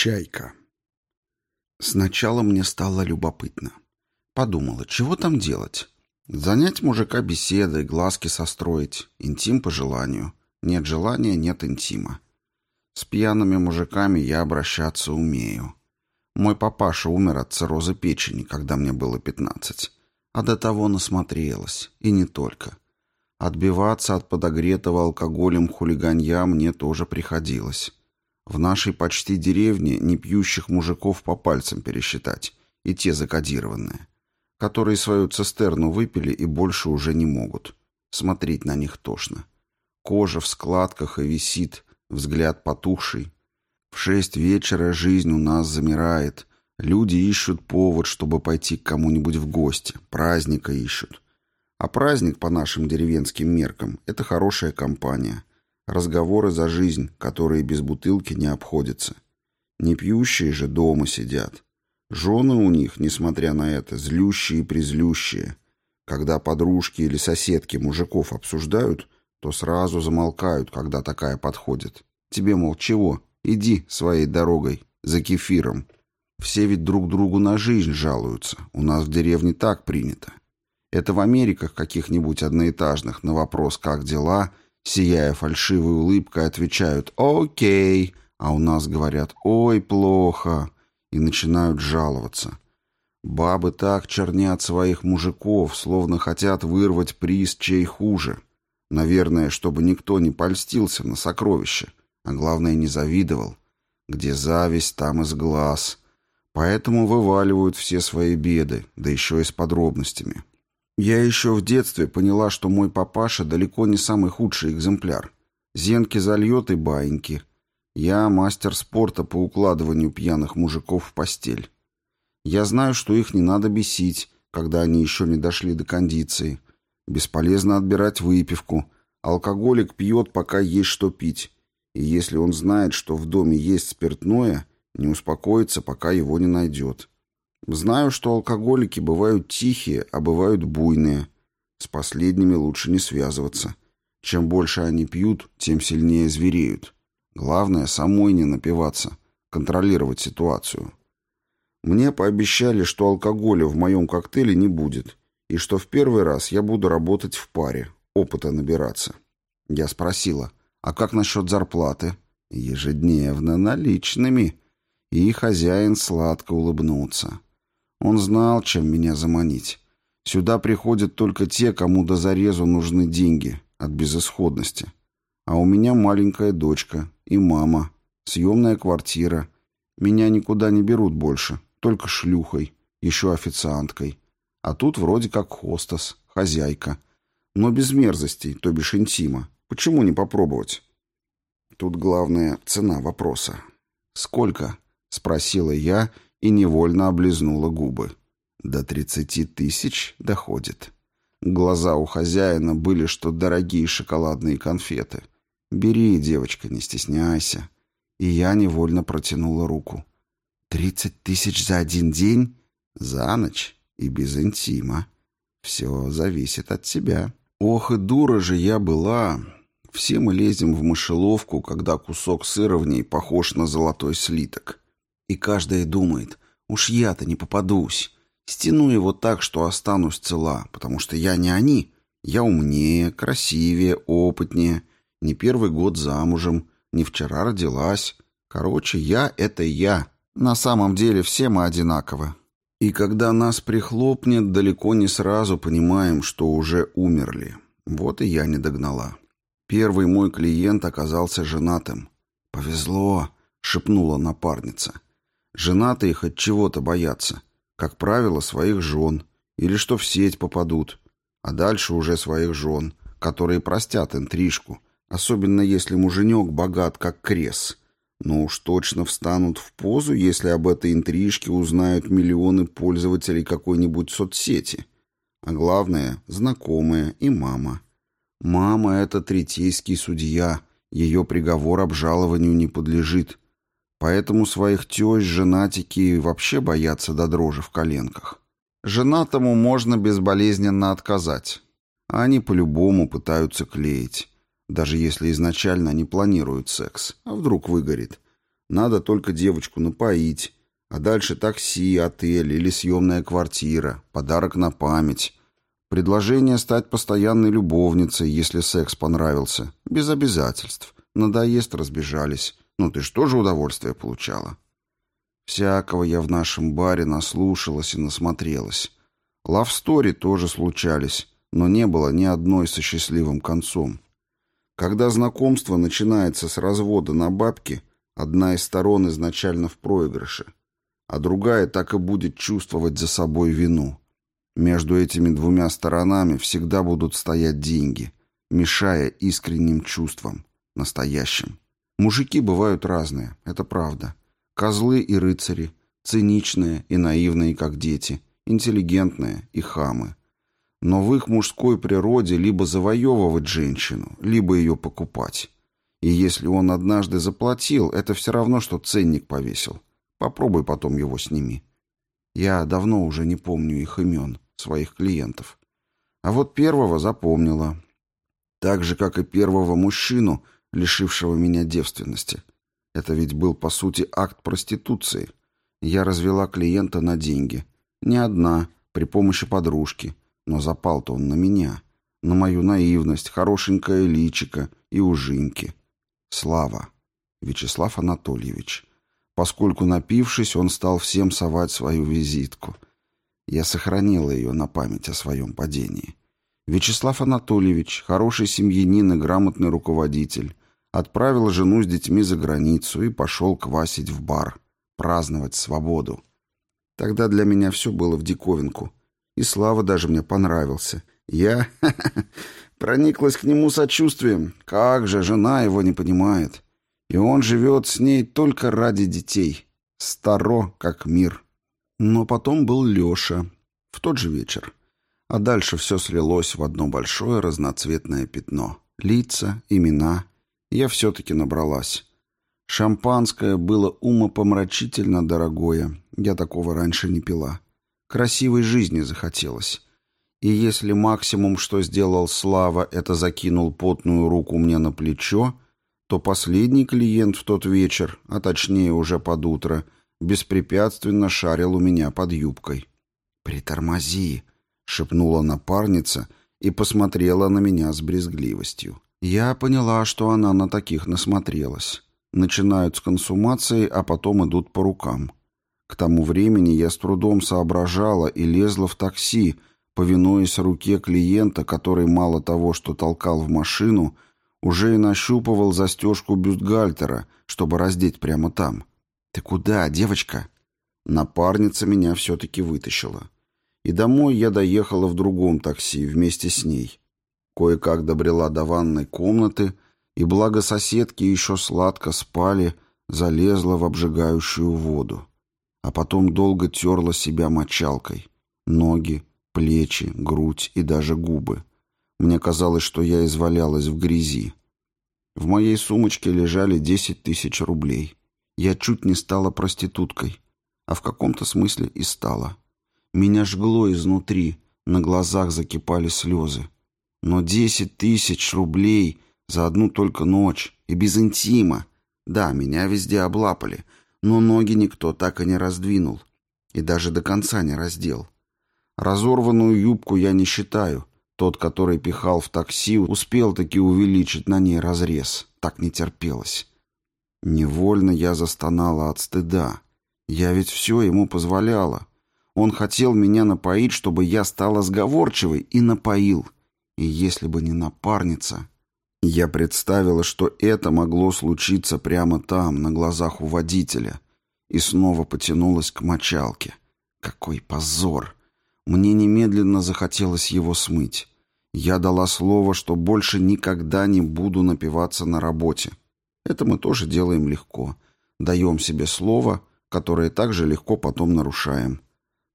Чайка. Сначала мне стало любопытно. Подумала, чего там делать? Занять мужика беседой, глазки состроить, интим по желанию. Нет желания, нет интима. С пьяными мужиками я обращаться умею. Мой папаша умер от цирроза печени, когда мне было пятнадцать. А до того насмотрелась. И не только. Отбиваться от подогретого алкоголем хулиганья мне тоже приходилось. В нашей почти деревне не пьющих мужиков по пальцам пересчитать, и те закодированные, которые свою цистерну выпили и больше уже не могут. Смотреть на них тошно. Кожа в складках и висит, взгляд потухший. В шесть вечера жизнь у нас замирает. Люди ищут повод, чтобы пойти к кому-нибудь в гости, праздника ищут. А праздник, по нашим деревенским меркам, это хорошая компания. Разговоры за жизнь, которые без бутылки не обходятся. Не пьющие же дома сидят. Жены у них, несмотря на это, злющие и призлющие. Когда подружки или соседки мужиков обсуждают, то сразу замолкают, когда такая подходит. Тебе, мол, чего? Иди своей дорогой, за кефиром. Все ведь друг другу на жизнь жалуются. У нас в деревне так принято. Это в Америках каких-нибудь одноэтажных на вопрос «как дела?» Сияя фальшивой улыбкой, отвечают «Окей», а у нас говорят «Ой, плохо» и начинают жаловаться. Бабы так чернят своих мужиков, словно хотят вырвать приз чей хуже. Наверное, чтобы никто не польстился на сокровище, а главное, не завидовал. Где зависть, там из глаз. Поэтому вываливают все свои беды, да еще и с подробностями. Я еще в детстве поняла, что мой папаша далеко не самый худший экземпляр. Зенки зальет и баиньки. Я мастер спорта по укладыванию пьяных мужиков в постель. Я знаю, что их не надо бесить, когда они еще не дошли до кондиции. Бесполезно отбирать выпивку. Алкоголик пьет, пока есть что пить. И если он знает, что в доме есть спиртное, не успокоится, пока его не найдет. Знаю, что алкоголики бывают тихие, а бывают буйные. С последними лучше не связываться. Чем больше они пьют, тем сильнее звереют. Главное, самой не напиваться, контролировать ситуацию. Мне пообещали, что алкоголя в моем коктейле не будет, и что в первый раз я буду работать в паре, опыта набираться. Я спросила, а как насчет зарплаты? Ежедневно наличными. И хозяин сладко улыбнулся. Он знал, чем меня заманить. Сюда приходят только те, кому до зарезу нужны деньги от безысходности. А у меня маленькая дочка и мама, съемная квартира. Меня никуда не берут больше, только шлюхой, еще официанткой. А тут вроде как хостес, хозяйка. Но без мерзостей, то бишь интима. Почему не попробовать? Тут главная цена вопроса. «Сколько?» — спросила я, — и невольно облизнула губы. До тридцати тысяч доходит. Глаза у хозяина были, что дорогие шоколадные конфеты. «Бери, девочка, не стесняйся». И я невольно протянула руку. «Тридцать тысяч за один день? За ночь и без интима. Все зависит от тебя». Ох и дура же я была. Все мы лезем в мышеловку, когда кусок сыра в ней похож на золотой слиток. И каждая думает, уж я-то не попадусь. Стяну его так, что останусь цела, потому что я не они. Я умнее, красивее, опытнее. Не первый год замужем, не вчера родилась. Короче, я — это я. На самом деле все мы одинаковы. И когда нас прихлопнет, далеко не сразу понимаем, что уже умерли. Вот и я не догнала. Первый мой клиент оказался женатым. «Повезло», — шепнула напарница. Женатые хоть чего-то боятся. Как правило, своих жен. Или что в сеть попадут. А дальше уже своих жен, которые простят интрижку. Особенно если муженек богат, как крес. Но уж точно встанут в позу, если об этой интрижке узнают миллионы пользователей какой-нибудь соцсети. А главное, знакомая и мама. Мама — это третейский судья. Ее приговор обжалованию не подлежит. Поэтому своих тещ женатики вообще боятся до дрожи в коленках. Женатому можно безболезненно отказать. А они по-любому пытаются клеить. Даже если изначально не планируют секс. А вдруг выгорит. Надо только девочку напоить, а дальше такси, отель или съемная квартира, подарок на память. Предложение стать постоянной любовницей, если секс понравился, без обязательств. Надоест, разбежались. Ну ты что же удовольствие получала? Всякого я в нашем баре наслушалась и насмотрелась. Лавстори тоже случались, но не было ни одной со счастливым концом. Когда знакомство начинается с развода на бабки, одна из сторон изначально в проигрыше, а другая так и будет чувствовать за собой вину. Между этими двумя сторонами всегда будут стоять деньги, мешая искренним чувствам, настоящим. Мужики бывают разные, это правда. Козлы и рыцари, циничные и наивные, как дети, интеллигентные и хамы. Но в их мужской природе либо завоевывать женщину, либо ее покупать. И если он однажды заплатил, это все равно, что ценник повесил. Попробуй потом его сними. Я давно уже не помню их имен своих клиентов. А вот первого запомнила. Так же, как и первого мужчину, лишившего меня девственности. Это ведь был, по сути, акт проституции. Я развела клиента на деньги. Не одна, при помощи подружки. Но запал-то он на меня. На мою наивность, хорошенькое личико и ужинки. Слава. Вячеслав Анатольевич. Поскольку, напившись, он стал всем совать свою визитку — я сохранила ее на память о своем падении. Вячеслав Анатольевич, хороший семьянин и грамотный руководитель, отправил жену с детьми за границу и пошел квасить в бар, праздновать свободу. Тогда для меня все было в диковинку. И Слава даже мне понравился. Я прониклась к нему сочувствием. Как же жена его не понимает. И он живет с ней только ради детей. Старо, как мир. Но потом был Леша. В тот же вечер. А дальше все слилось в одно большое разноцветное пятно. Лица, имена. Я все-таки набралась. Шампанское было умопомрачительно дорогое. Я такого раньше не пила. Красивой жизни захотелось. И если максимум, что сделал Слава, это закинул потную руку мне на плечо, то последний клиент в тот вечер, а точнее уже под утро — беспрепятственно шарил у меня под юбкой. «Притормози!» — шепнула напарница и посмотрела на меня с брезгливостью. Я поняла, что она на таких насмотрелась. Начинают с консумации, а потом идут по рукам. К тому времени я с трудом соображала и лезла в такси, повинуясь руке клиента, который мало того, что толкал в машину, уже и нащупывал застежку бюстгальтера, чтобы раздеть прямо там. «Ты куда, девочка?» Напарница меня все-таки вытащила. И домой я доехала в другом такси вместе с ней. Кое-как добрела до ванной комнаты, и благо соседки еще сладко спали, залезла в обжигающую воду. А потом долго терла себя мочалкой. Ноги, плечи, грудь и даже губы. Мне казалось, что я извалялась в грязи. В моей сумочке лежали десять тысяч рублей. Я чуть не стала проституткой, а в каком-то смысле и стала. Меня жгло изнутри, на глазах закипали слезы. Но десять тысяч рублей за одну только ночь и без интима. Да, меня везде облапали, но ноги никто так и не раздвинул. И даже до конца не раздел. Разорванную юбку я не считаю. Тот, который пихал в такси, успел таки увеличить на ней разрез. Так не терпелось. Невольно я застонала от стыда. Я ведь все ему позволяла. Он хотел меня напоить, чтобы я стала сговорчивой, и напоил. И если бы не напарница... Я представила, что это могло случиться прямо там, на глазах у водителя, и снова потянулась к мочалке. Какой позор! Мне немедленно захотелось его смыть. Я дала слово, что больше никогда не буду напиваться на работе. Это мы тоже делаем легко. Даем себе слово, которое также легко потом нарушаем.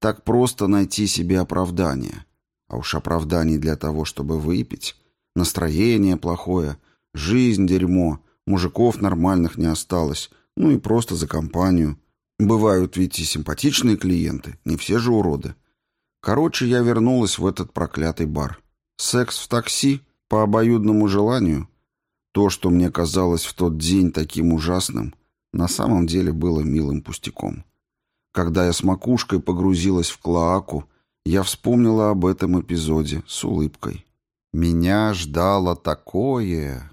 Так просто найти себе оправдание. А уж оправданий для того, чтобы выпить. Настроение плохое, жизнь дерьмо, мужиков нормальных не осталось, ну и просто за компанию. Бывают ведь и симпатичные клиенты, не все же уроды. Короче, я вернулась в этот проклятый бар. Секс в такси по обоюдному желанию — то, что мне казалось в тот день таким ужасным, на самом деле было милым пустяком. Когда я с макушкой погрузилась в клоаку, я вспомнила об этом эпизоде с улыбкой. Меня ждало такое...